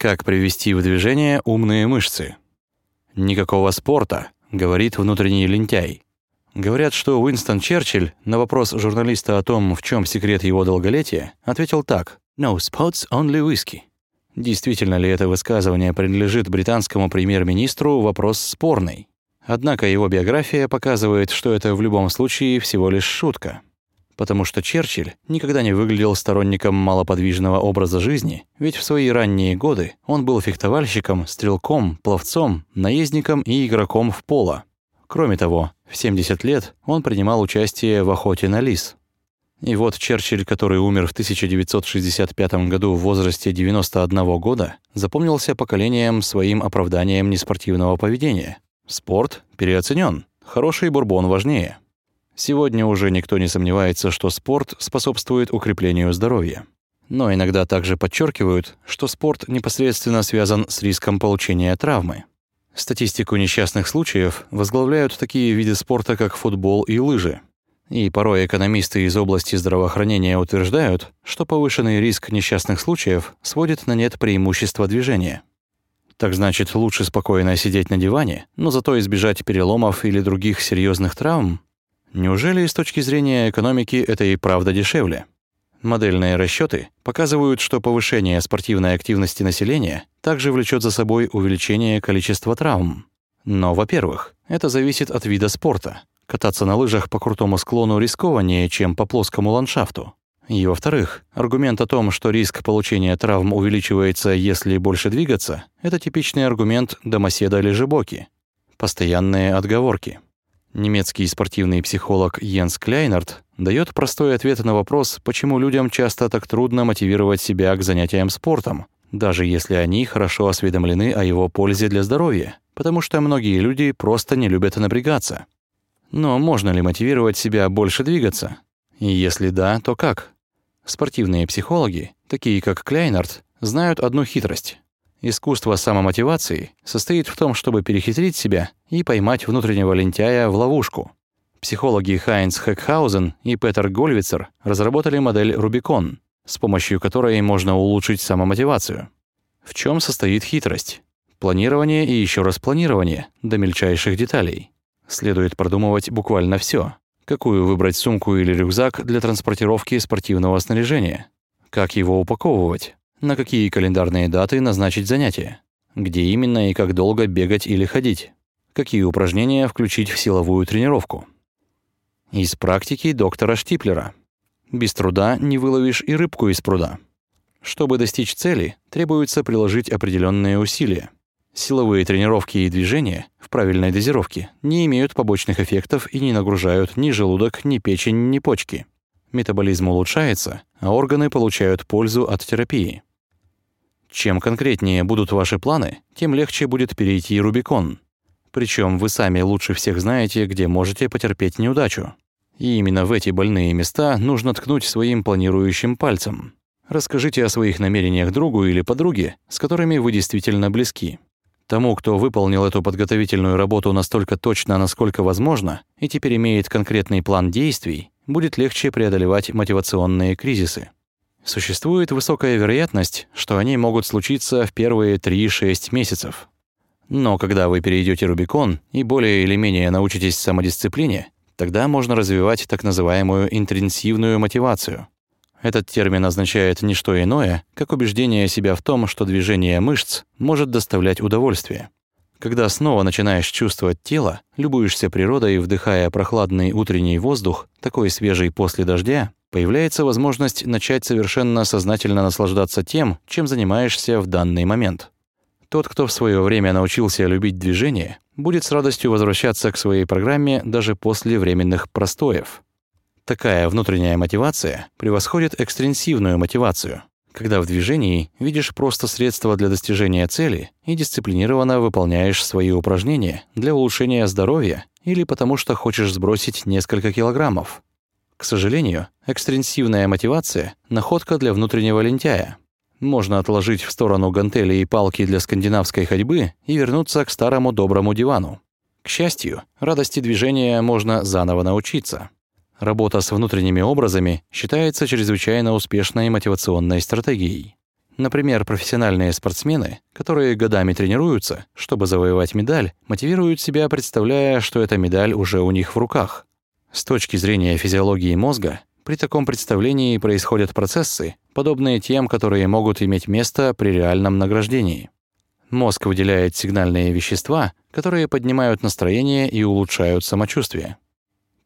Как привести в движение умные мышцы? Никакого спорта, говорит внутренний лентяй. Говорят, что Уинстон Черчилль на вопрос журналиста о том, в чем секрет его долголетия, ответил так: "No sports, only whiskey". Действительно ли это высказывание принадлежит британскому премьер-министру, вопрос спорный. Однако его биография показывает, что это в любом случае всего лишь шутка потому что Черчилль никогда не выглядел сторонником малоподвижного образа жизни, ведь в свои ранние годы он был фехтовальщиком, стрелком, пловцом, наездником и игроком в поло. Кроме того, в 70 лет он принимал участие в охоте на лис. И вот Черчилль, который умер в 1965 году в возрасте 91 года, запомнился поколением своим оправданием неспортивного поведения. Спорт переоценен, хороший бурбон важнее. Сегодня уже никто не сомневается, что спорт способствует укреплению здоровья. Но иногда также подчеркивают, что спорт непосредственно связан с риском получения травмы. Статистику несчастных случаев возглавляют такие виды спорта, как футбол и лыжи. И порой экономисты из области здравоохранения утверждают, что повышенный риск несчастных случаев сводит на нет преимущество движения. Так значит, лучше спокойно сидеть на диване, но зато избежать переломов или других серьезных травм, Неужели с точки зрения экономики это и правда дешевле? Модельные расчеты показывают, что повышение спортивной активности населения также влечет за собой увеличение количества травм. Но, во-первых, это зависит от вида спорта. Кататься на лыжах по крутому склону рискованнее, чем по плоскому ландшафту. И, во-вторых, аргумент о том, что риск получения травм увеличивается, если больше двигаться, это типичный аргумент домоседа лежебоки. Постоянные отговорки. Немецкий спортивный психолог Йенс Кляйнард дает простой ответ на вопрос, почему людям часто так трудно мотивировать себя к занятиям спортом, даже если они хорошо осведомлены о его пользе для здоровья, потому что многие люди просто не любят напрягаться. Но можно ли мотивировать себя больше двигаться? И если да, то как? Спортивные психологи, такие как Кляйнард, знают одну хитрость. Искусство самомотивации состоит в том, чтобы перехитрить себя и поймать внутреннего лентяя в ловушку. Психологи Хайнц Хекхаузен и Петер Гольвицер разработали модель Рубикон, с помощью которой можно улучшить самомотивацию. В чем состоит хитрость? Планирование и еще раз планирование до мельчайших деталей. Следует продумывать буквально все: Какую выбрать сумку или рюкзак для транспортировки спортивного снаряжения? Как его упаковывать? На какие календарные даты назначить занятия? Где именно и как долго бегать или ходить? Какие упражнения включить в силовую тренировку? Из практики доктора Штиплера. Без труда не выловишь и рыбку из пруда. Чтобы достичь цели, требуется приложить определенные усилия. Силовые тренировки и движения в правильной дозировке не имеют побочных эффектов и не нагружают ни желудок, ни печень, ни почки. Метаболизм улучшается, а органы получают пользу от терапии. Чем конкретнее будут ваши планы, тем легче будет перейти Рубикон. Причем вы сами лучше всех знаете, где можете потерпеть неудачу. И именно в эти больные места нужно ткнуть своим планирующим пальцем. Расскажите о своих намерениях другу или подруге, с которыми вы действительно близки. Тому, кто выполнил эту подготовительную работу настолько точно, насколько возможно, и теперь имеет конкретный план действий, будет легче преодолевать мотивационные кризисы. Существует высокая вероятность, что они могут случиться в первые 3-6 месяцев. Но когда вы перейдете Рубикон и более или менее научитесь самодисциплине, тогда можно развивать так называемую интенсивную мотивацию. Этот термин означает не что иное, как убеждение себя в том, что движение мышц может доставлять удовольствие. Когда снова начинаешь чувствовать тело, любуешься природой, вдыхая прохладный утренний воздух, такой свежий после дождя, появляется возможность начать совершенно сознательно наслаждаться тем, чем занимаешься в данный момент. Тот, кто в свое время научился любить движение, будет с радостью возвращаться к своей программе даже после временных простоев. Такая внутренняя мотивация превосходит экстенсивную мотивацию, когда в движении видишь просто средства для достижения цели и дисциплинированно выполняешь свои упражнения для улучшения здоровья или потому что хочешь сбросить несколько килограммов. К сожалению, экстенсивная мотивация — находка для внутреннего лентяя. Можно отложить в сторону гантели и палки для скандинавской ходьбы и вернуться к старому доброму дивану. К счастью, радости движения можно заново научиться. Работа с внутренними образами считается чрезвычайно успешной мотивационной стратегией. Например, профессиональные спортсмены, которые годами тренируются, чтобы завоевать медаль, мотивируют себя, представляя, что эта медаль уже у них в руках. С точки зрения физиологии мозга, при таком представлении происходят процессы, подобные тем, которые могут иметь место при реальном награждении. Мозг выделяет сигнальные вещества, которые поднимают настроение и улучшают самочувствие.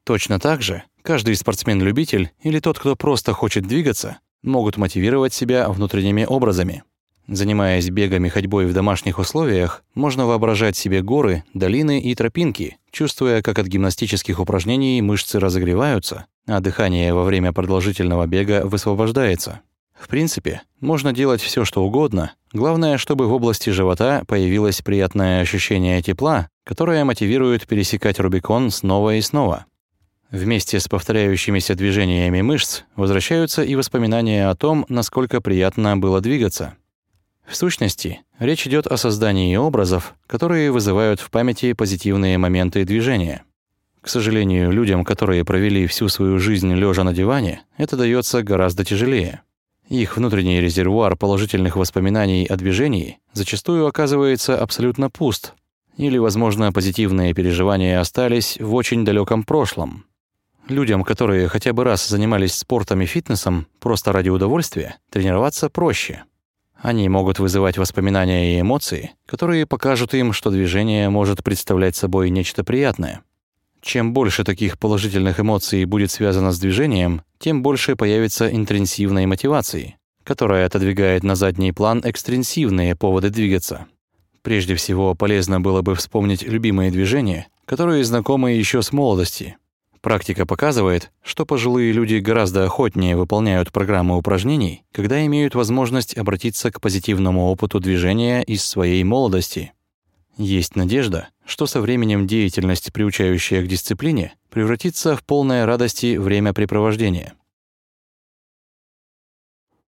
Точно так же каждый спортсмен-любитель или тот, кто просто хочет двигаться, могут мотивировать себя внутренними образами. Занимаясь бегом и ходьбой в домашних условиях, можно воображать себе горы, долины и тропинки, чувствуя, как от гимнастических упражнений мышцы разогреваются, а дыхание во время продолжительного бега высвобождается. В принципе, можно делать все, что угодно. Главное, чтобы в области живота появилось приятное ощущение тепла, которое мотивирует пересекать Рубикон снова и снова. Вместе с повторяющимися движениями мышц возвращаются и воспоминания о том, насколько приятно было двигаться. В сущности, речь идет о создании образов, которые вызывают в памяти позитивные моменты движения. К сожалению, людям, которые провели всю свою жизнь лежа на диване, это дается гораздо тяжелее. Их внутренний резервуар положительных воспоминаний о движении зачастую оказывается абсолютно пуст, или, возможно, позитивные переживания остались в очень далеком прошлом. Людям, которые хотя бы раз занимались спортом и фитнесом просто ради удовольствия, тренироваться проще. Они могут вызывать воспоминания и эмоции, которые покажут им, что движение может представлять собой нечто приятное. Чем больше таких положительных эмоций будет связано с движением, тем больше появится интенсивной мотивации, которая отодвигает на задний план экстренсивные поводы двигаться. Прежде всего, полезно было бы вспомнить любимые движения, которые знакомы еще с молодости – Практика показывает, что пожилые люди гораздо охотнее выполняют программы упражнений, когда имеют возможность обратиться к позитивному опыту движения из своей молодости. Есть надежда, что со временем деятельность, приучающая к дисциплине, превратится в полное радости времяпрепровождение.